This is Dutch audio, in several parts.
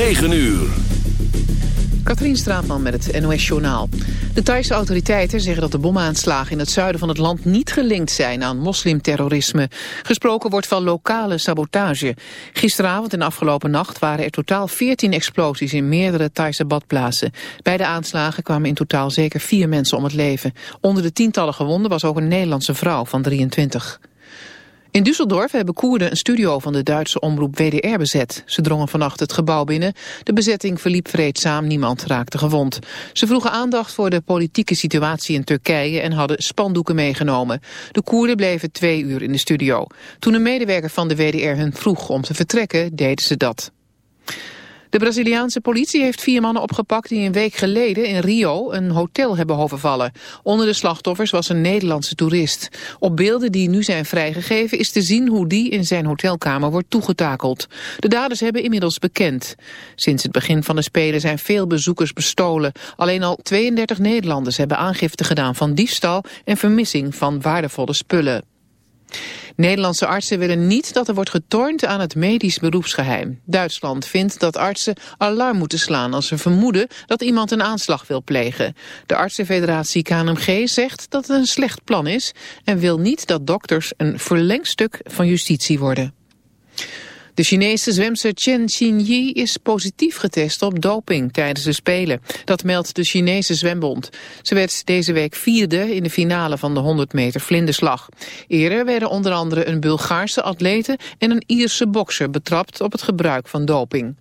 9 uur. Katrien Straatman met het NOS-journaal. De Thaise autoriteiten zeggen dat de bomaanslagen in het zuiden van het land niet gelinkt zijn aan moslimterrorisme. Gesproken wordt van lokale sabotage. Gisteravond en afgelopen nacht waren er totaal 14 explosies in meerdere Thaise badplaatsen. Bij de aanslagen kwamen in totaal zeker vier mensen om het leven. Onder de tientallen gewonden was ook een Nederlandse vrouw van 23. In Düsseldorf hebben Koerden een studio van de Duitse omroep WDR bezet. Ze drongen vannacht het gebouw binnen. De bezetting verliep vreedzaam, niemand raakte gewond. Ze vroegen aandacht voor de politieke situatie in Turkije en hadden spandoeken meegenomen. De Koerden bleven twee uur in de studio. Toen een medewerker van de WDR hun vroeg om te vertrekken, deden ze dat. De Braziliaanse politie heeft vier mannen opgepakt die een week geleden in Rio een hotel hebben overvallen. Onder de slachtoffers was een Nederlandse toerist. Op beelden die nu zijn vrijgegeven is te zien hoe die in zijn hotelkamer wordt toegetakeld. De daders hebben inmiddels bekend. Sinds het begin van de Spelen zijn veel bezoekers bestolen. Alleen al 32 Nederlanders hebben aangifte gedaan van diefstal en vermissing van waardevolle spullen. Nederlandse artsen willen niet dat er wordt getornd aan het medisch beroepsgeheim. Duitsland vindt dat artsen alarm moeten slaan als ze vermoeden dat iemand een aanslag wil plegen. De artsenfederatie KNMG zegt dat het een slecht plan is en wil niet dat dokters een verlengstuk van justitie worden. De Chinese zwemster Chen Xinyi is positief getest op doping tijdens de Spelen. Dat meldt de Chinese zwembond. Ze werd deze week vierde in de finale van de 100 meter vlinderslag. Eerder werden onder andere een Bulgaarse atlete en een Ierse bokser betrapt op het gebruik van doping.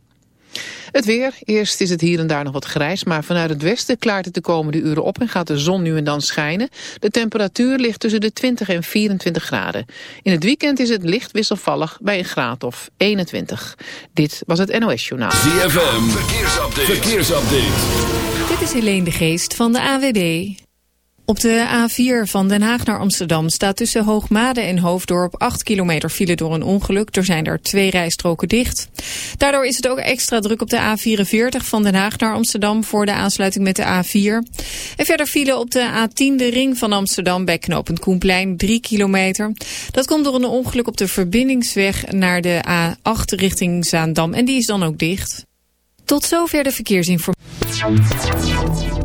Het weer. Eerst is het hier en daar nog wat grijs, maar vanuit het westen klaart het de komende uren op en gaat de zon nu en dan schijnen. De temperatuur ligt tussen de 20 en 24 graden. In het weekend is het licht wisselvallig bij een graad of 21. Dit was het NOS Journaal. ZFM. Verkeersupdate. Verkeersupdate. Dit is Helene de Geest van de AWB. Op de A4 van Den Haag naar Amsterdam staat tussen Hoogmade en Hoofddorp 8 kilometer file door een ongeluk. Er zijn er twee rijstroken dicht. Daardoor is het ook extra druk op de A44 van Den Haag naar Amsterdam voor de aansluiting met de A4. En verder file op de A10 de ring van Amsterdam bij knooppunt Koenplein 3 kilometer. Dat komt door een ongeluk op de verbindingsweg naar de A8 richting Zaandam en die is dan ook dicht. Tot zover de verkeersinformatie.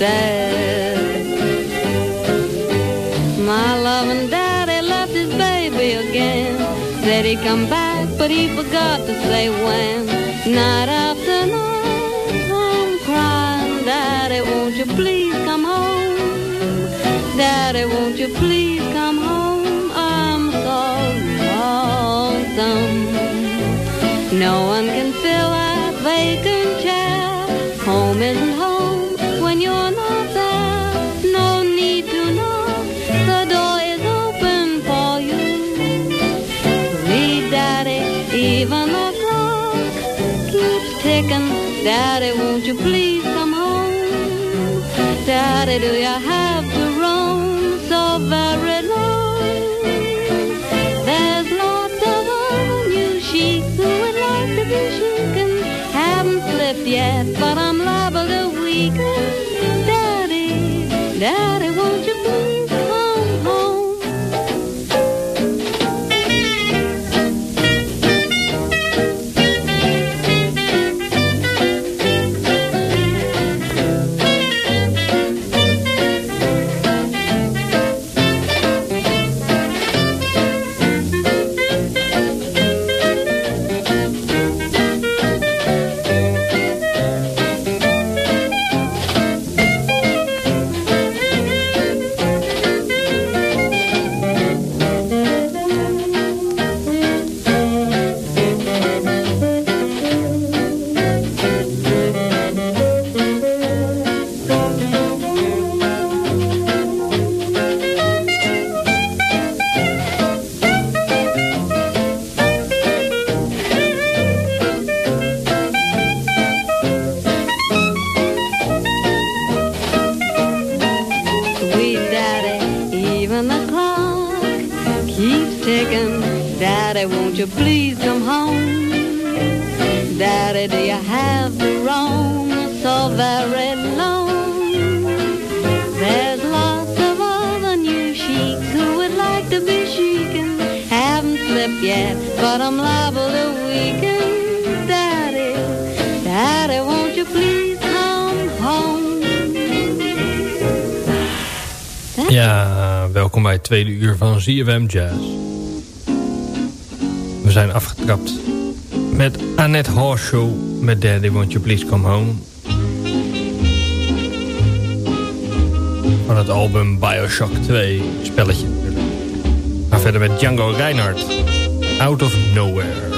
Weeping. My loving daddy left his baby again. Said he'd come back, but he forgot to say when. Night after night, I'm crying, Daddy, won't you please come home? Daddy, won't you please come home? I'm so lonesome. No one can Daddy, won't you please come home? Daddy, do you tweede uur van ZFM Jazz. We zijn afgetrapt met Annette Horshow met Daddy Won't You Please Come Home. Van het album Bioshock 2, spelletje. Maar verder met Django Reinhardt, Out of Nowhere.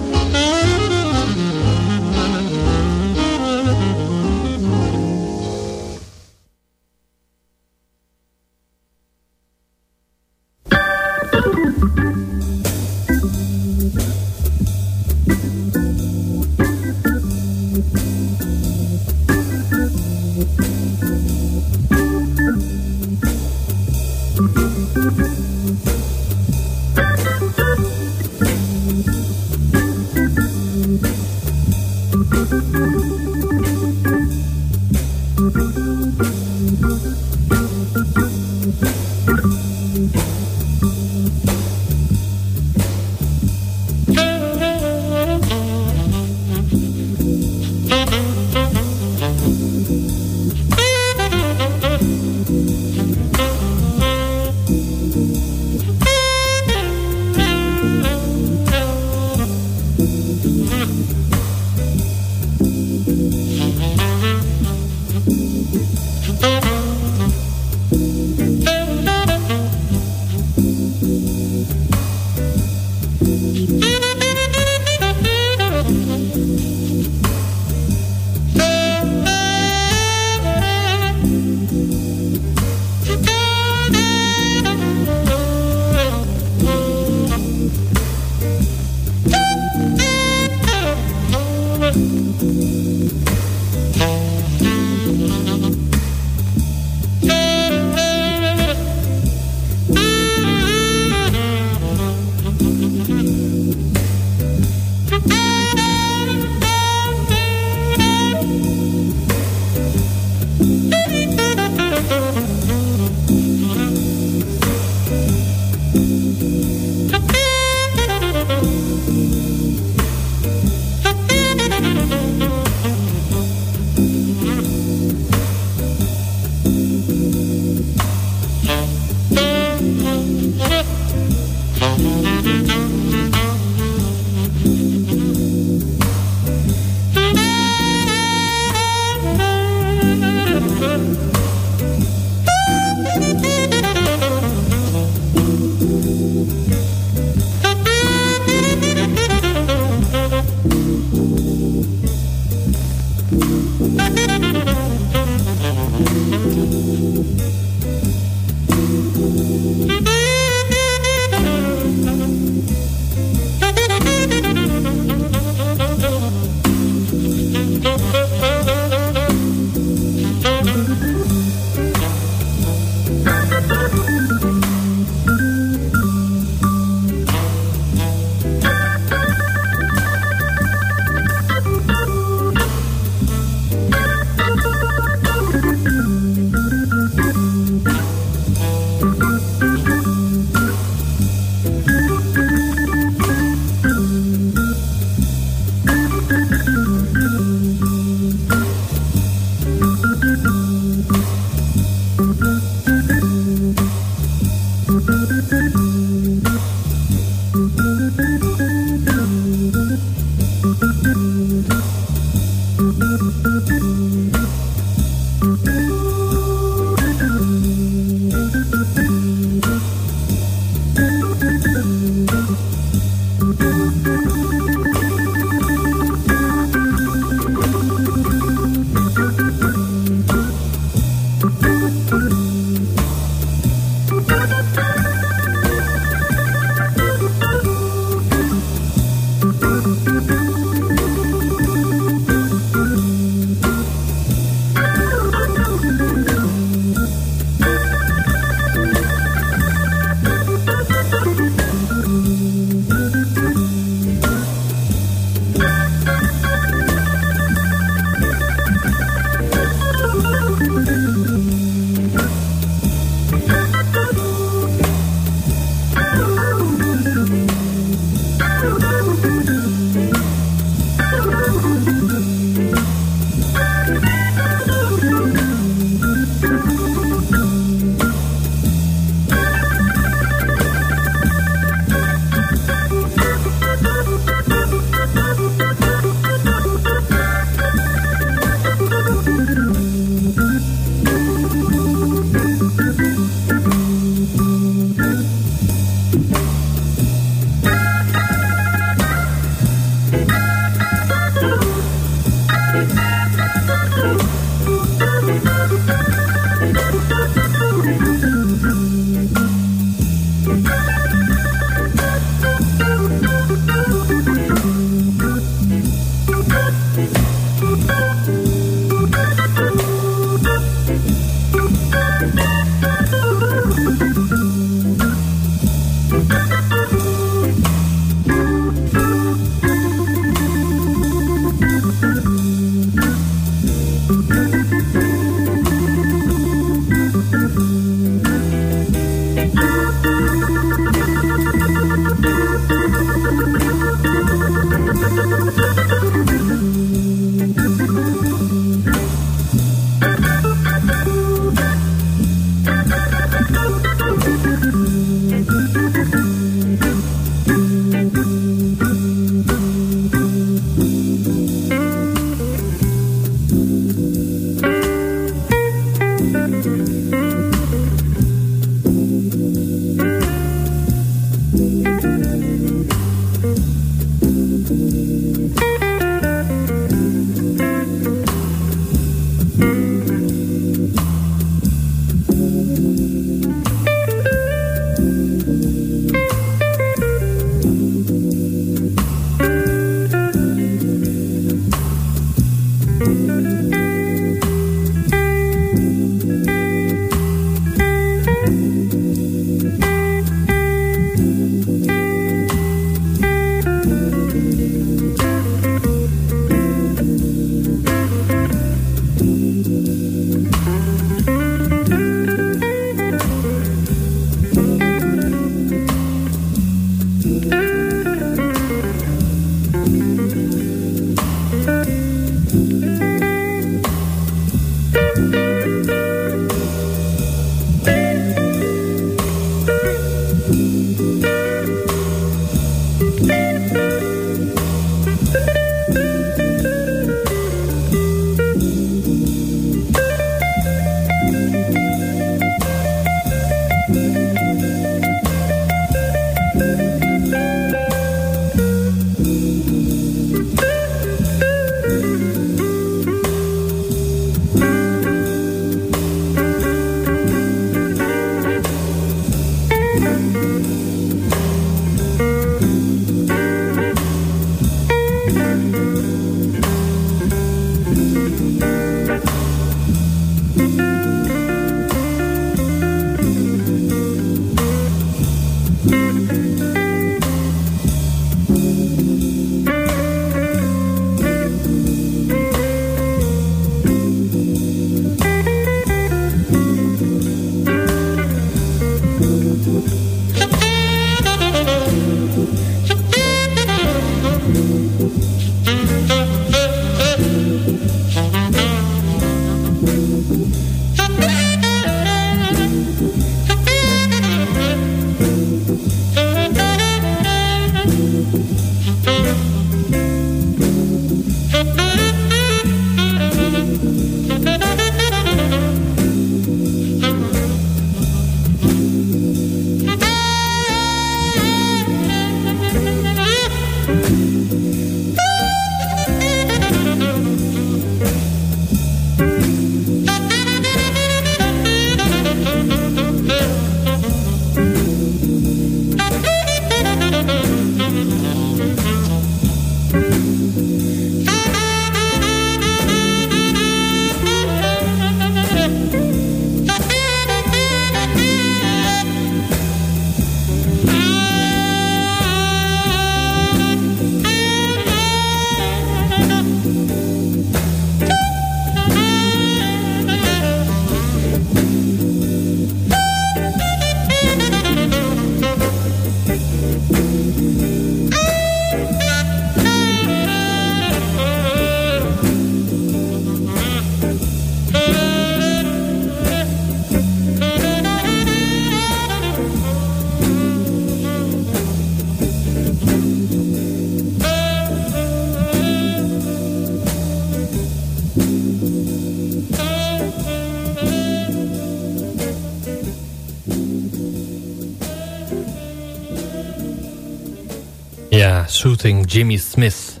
Jimmy Smith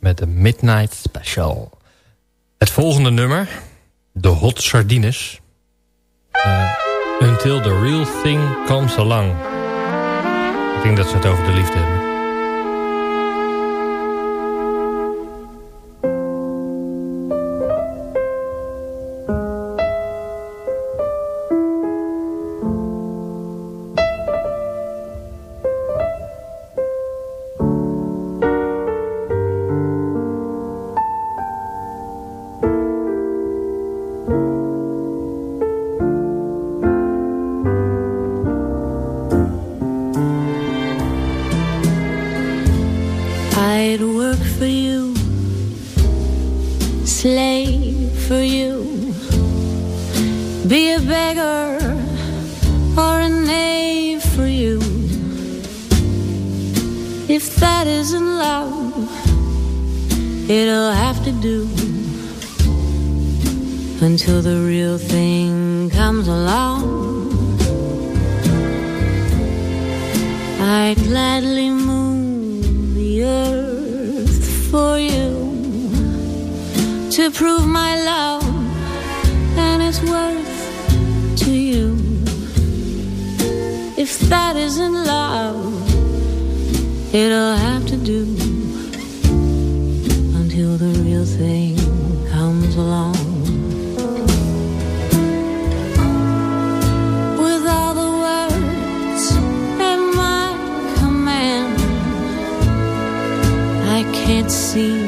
met de Midnight Special. Het volgende nummer, de Hot Sardines. Eh, Until the Real Thing Comes Along. Ik denk dat ze het over de liefde hebben. slave for you. Be a beggar or a knave for you. If that isn't love, it'll have to do until the real thing comes along. I'd gladly move the earth for you to prove my love and its worth to you. If that isn't love, it'll have to do until the real thing comes along. With all the words my command, I can't see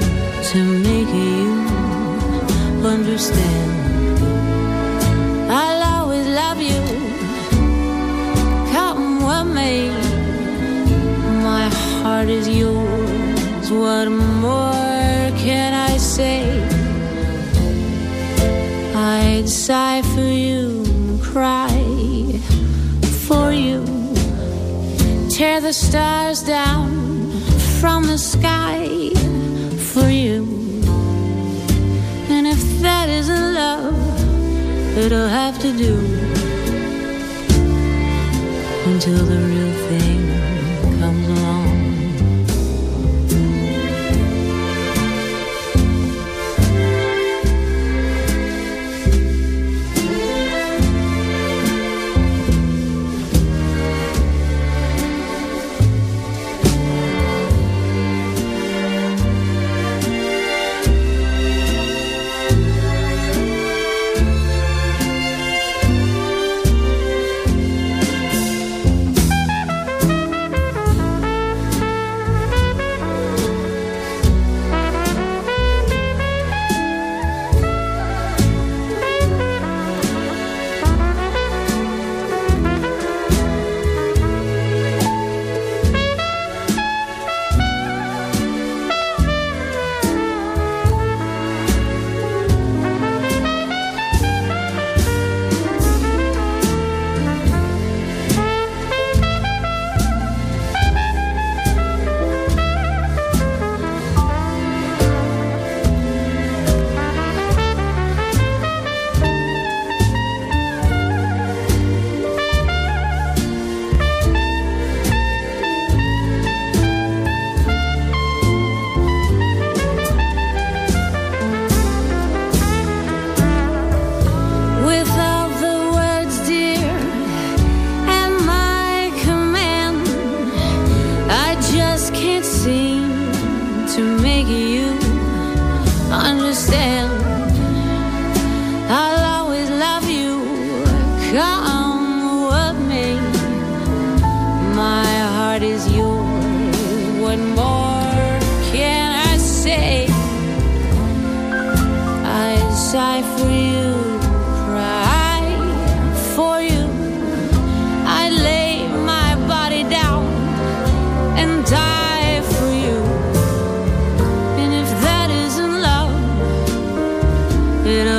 understand. I'll always love you. Come with me. My heart is yours. What more can I say? I'd sigh for you, cry for you, tear the stars down from the sky isn't love, it'll have to do until the real thing. It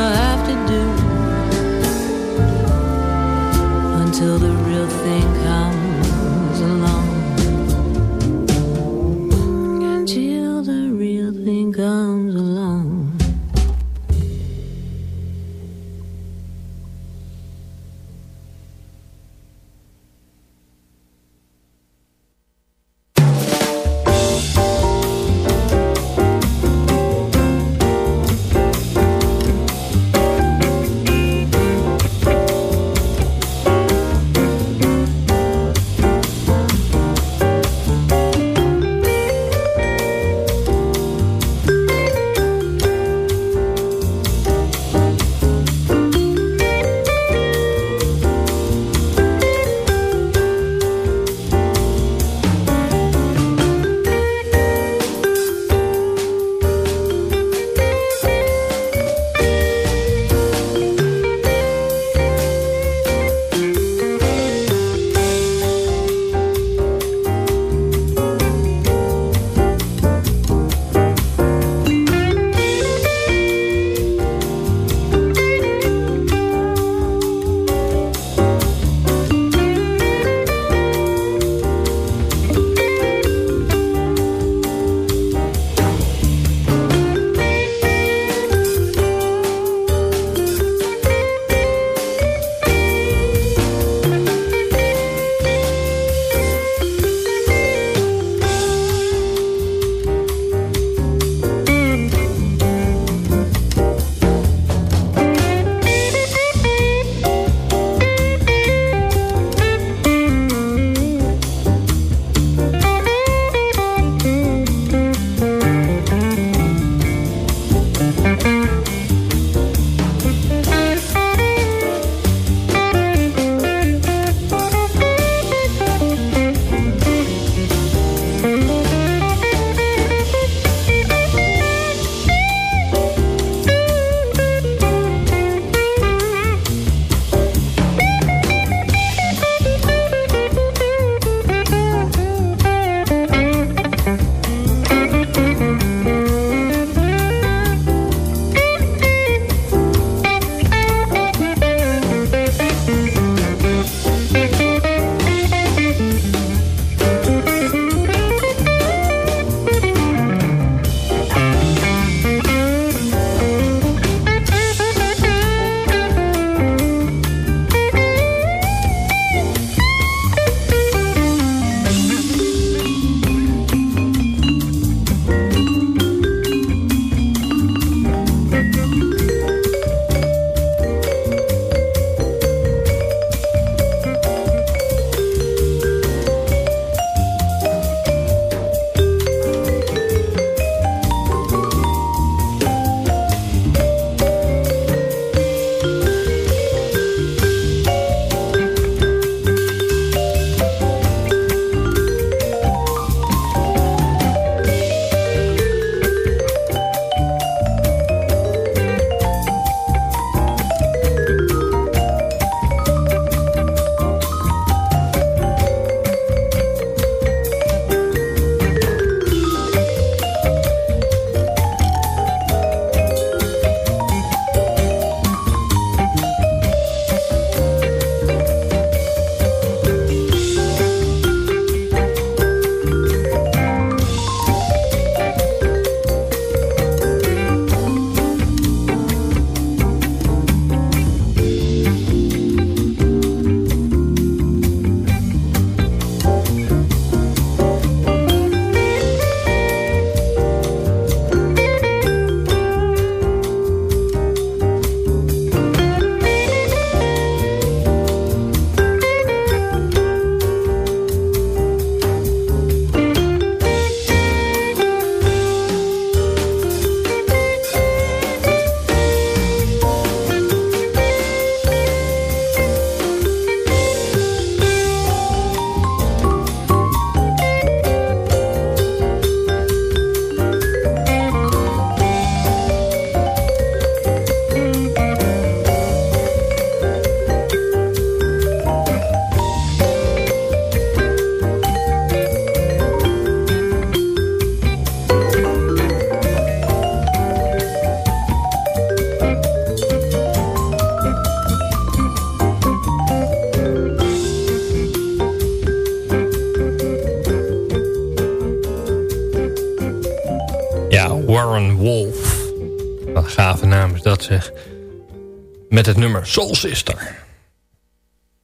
Met het nummer Soul Sister.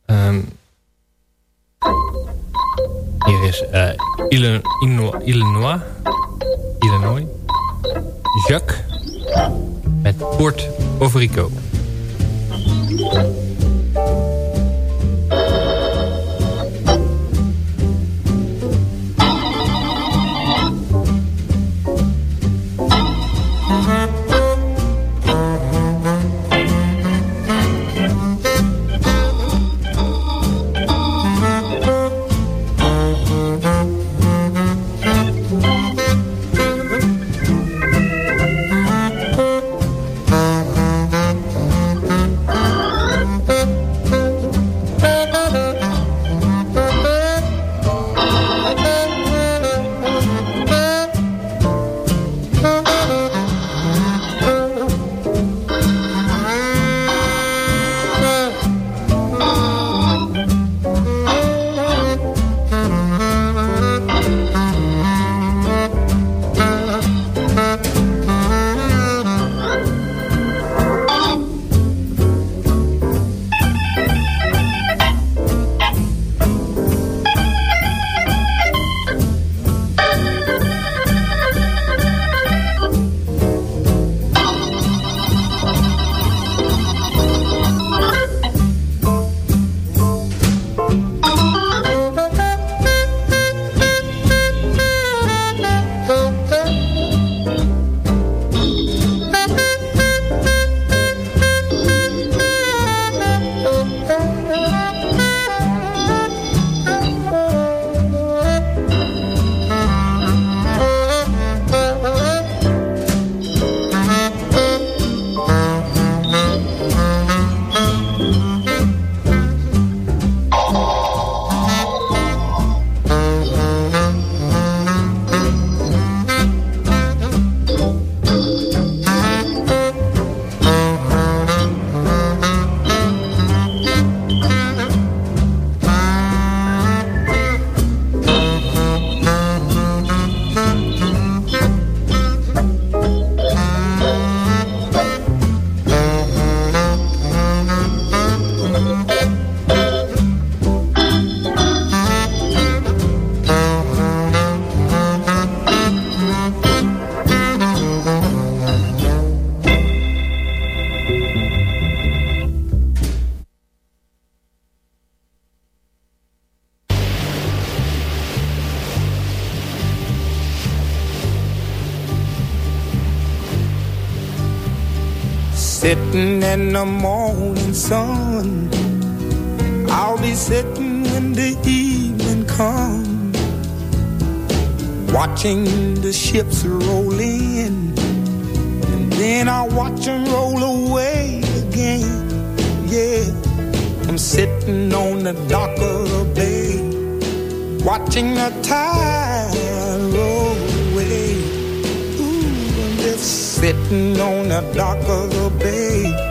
Um, hier is uh, Illinois, Illinois, Illinois, Jacques met Port of In the morning sun. I'll be sitting when the evening comes. Watching the ships roll in. And then I'll watch them roll away again. Yeah. I'm sitting on the dock of the bay. Watching the tide roll away. Ooh, I'm just Sitting on the dock of the bay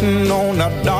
sitting on the dock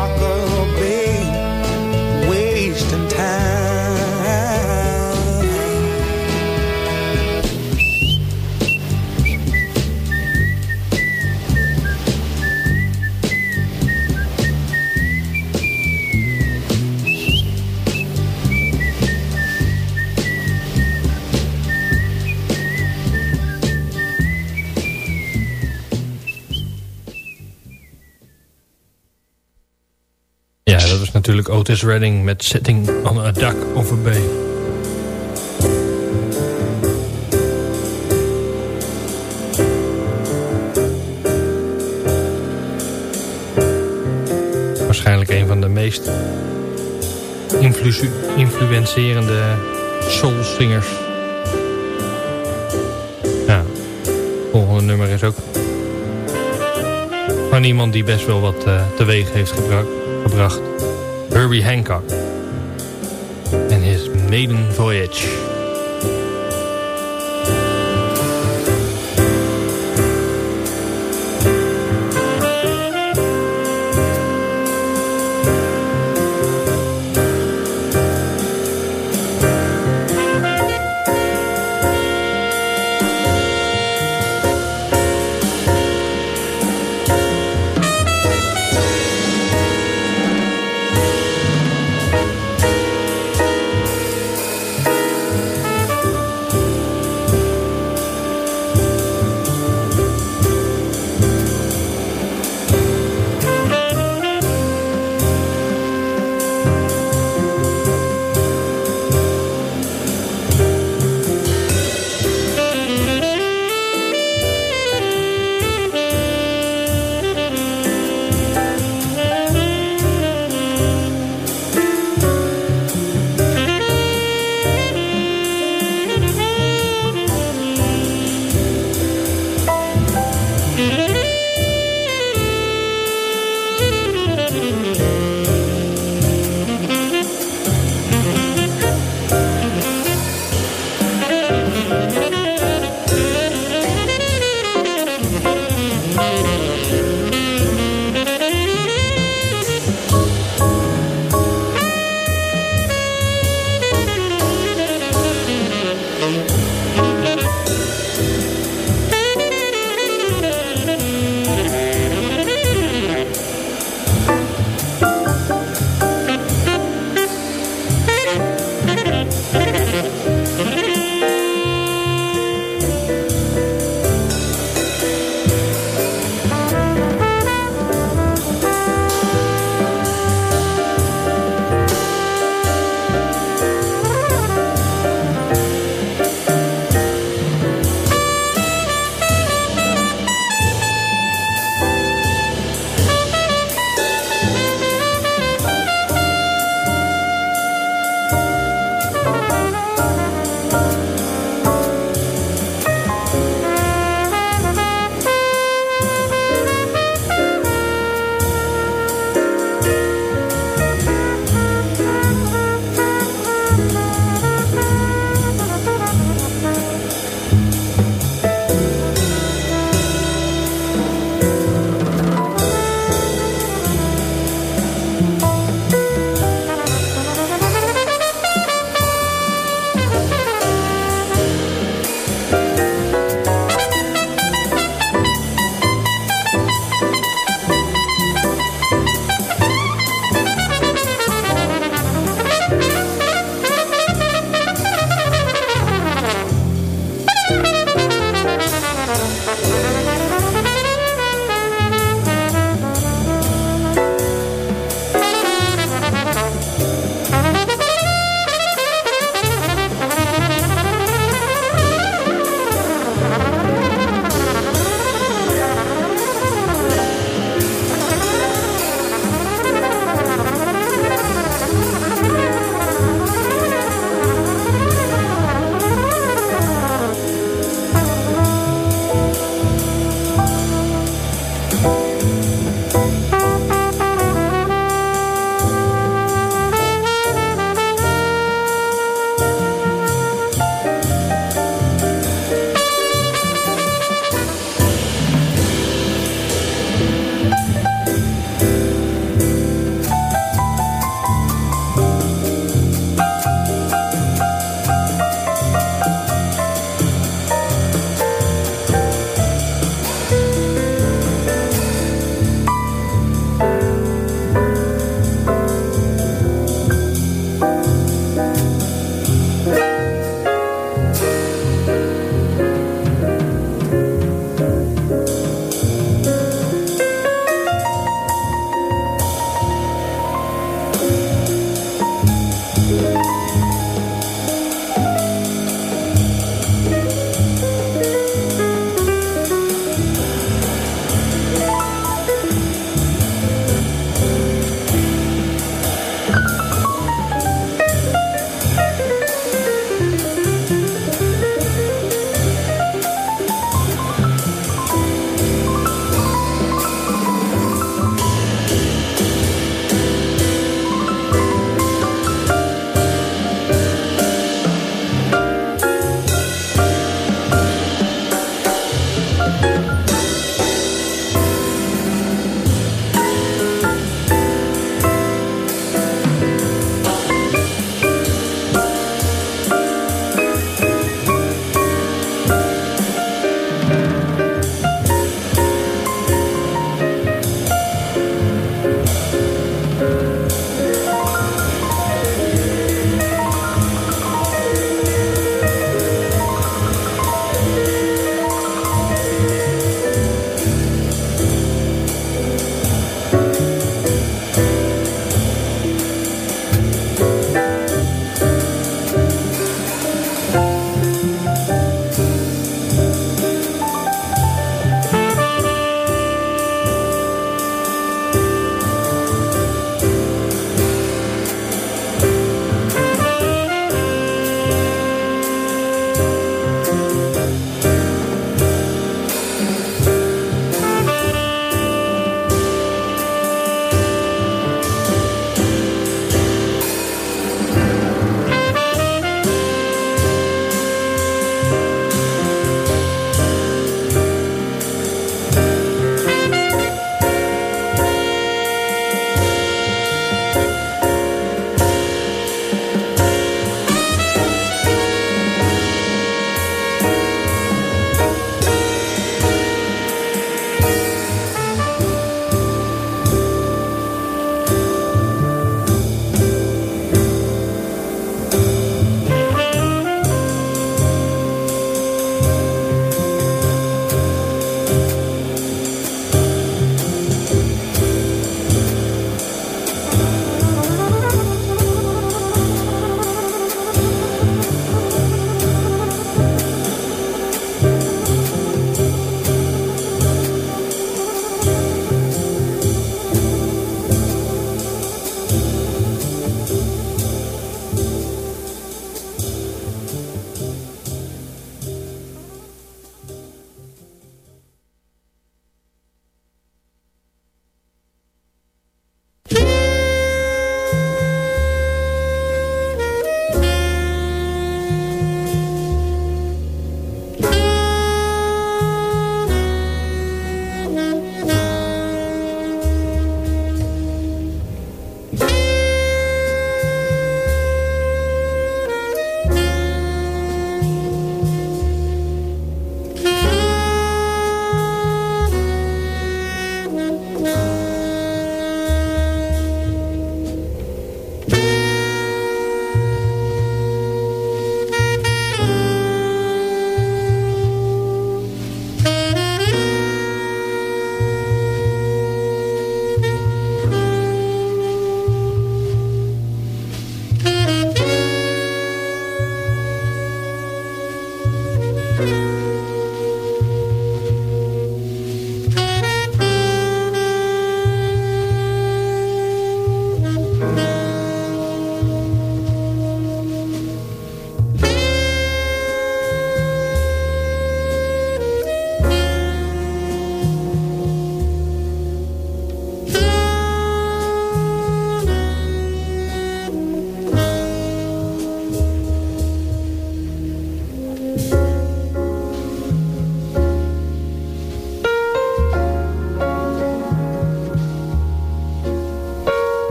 natuurlijk Otis Redding met Sitting on a Duck of a Bay. Waarschijnlijk een van de meest influ influencerende soulsingers. Ja, volgende nummer is ook van iemand die best wel wat uh, teweeg heeft gebracht. Herbie Hancock. En his maiden voyage.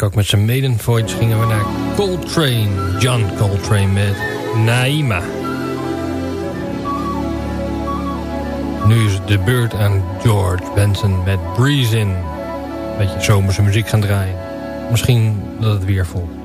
Hancock met zijn Maiden Voyage gingen we naar Coltrane. John Coltrane met Naima. Nu is de beurt aan George Benson met Breeze In. Beetje zomerse muziek gaan draaien. Misschien dat het weer volgt.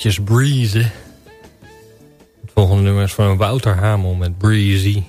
Eventjes breezen. Het volgende nummer is van Wouter Hamel met Breezy.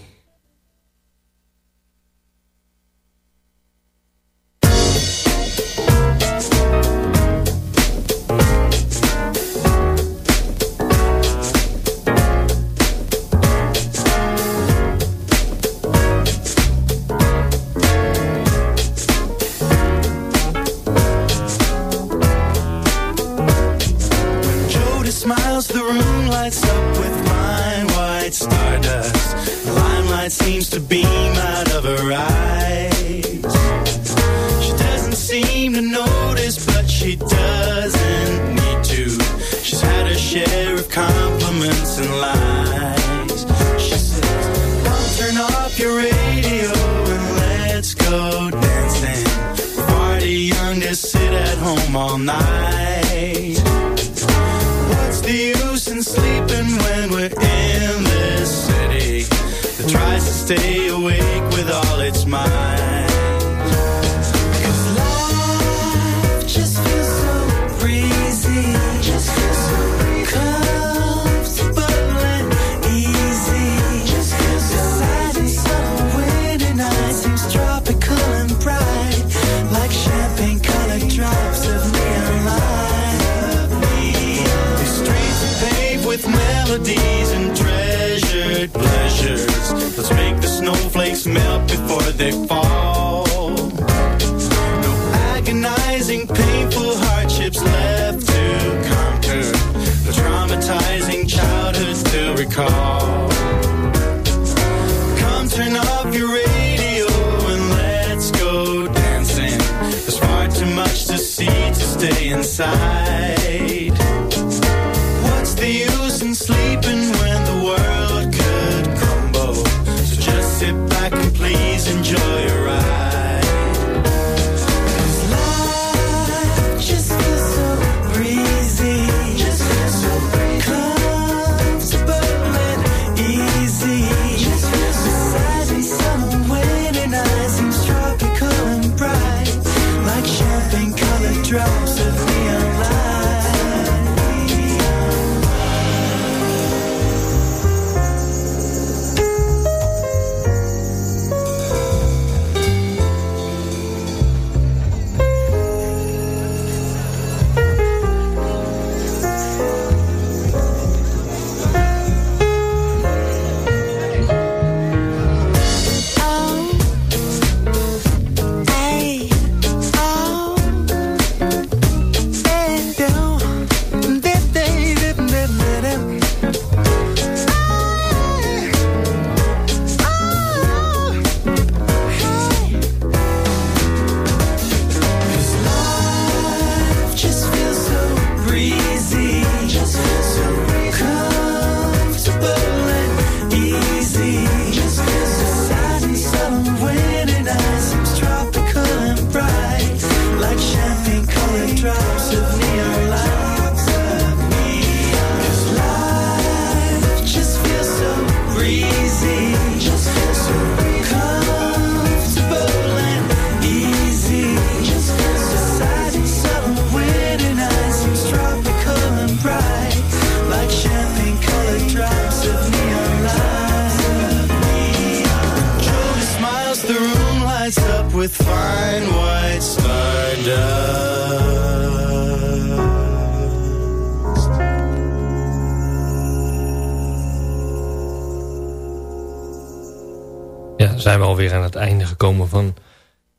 Zijn we alweer aan het einde gekomen van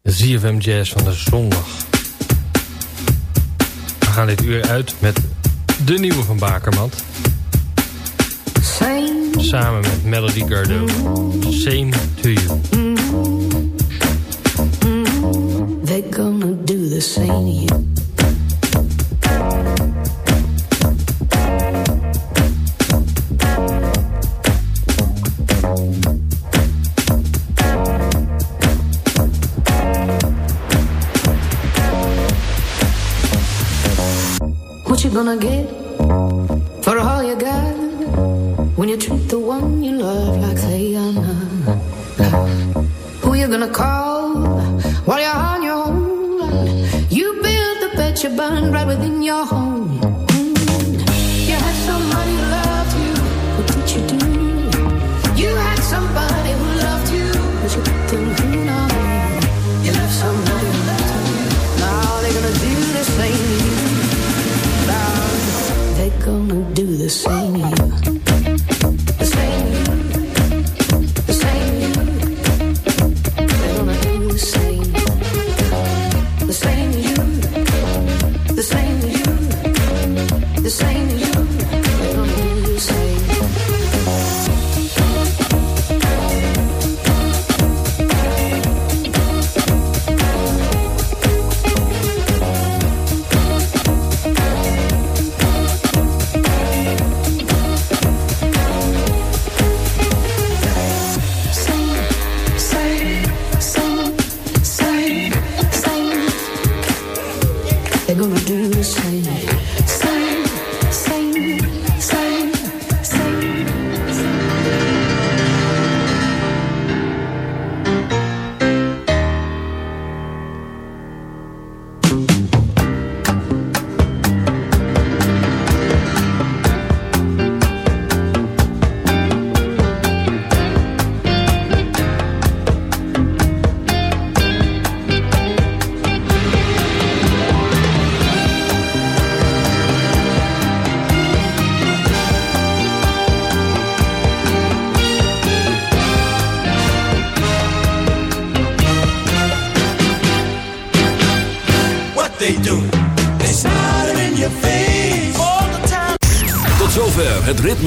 ZFM Jazz van de zondag. We gaan dit uur uit met de nieuwe van Bakermat. Samen met Melody Gardot. Same to you. Gonna do the same to you. Gonna get for all you got when you treat the one you love like Sayana? Who you gonna call while you're on your own? You build the bed you burn right within your home.